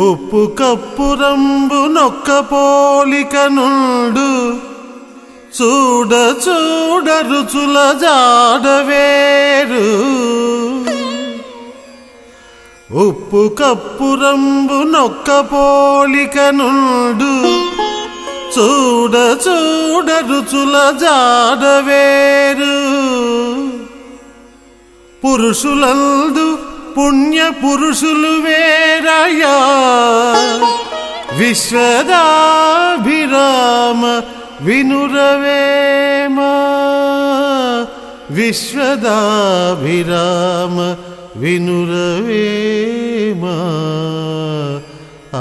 ఉప్పు కప్పు రంబు నొక్క పోలిక నుండు చూడ చూడ రుచుల జాడవేరు ఉప్పు కప్పు రంబు నొక్క పోలిక నుండు చూడ చూడ రుచుల జాడవేరు పురుషులందు పుణ్య పురుషులు వేరయ్యా విశ్వదాభిరామ వినురవేమ విశ్వదాభిరామ వినురవేమ ఆ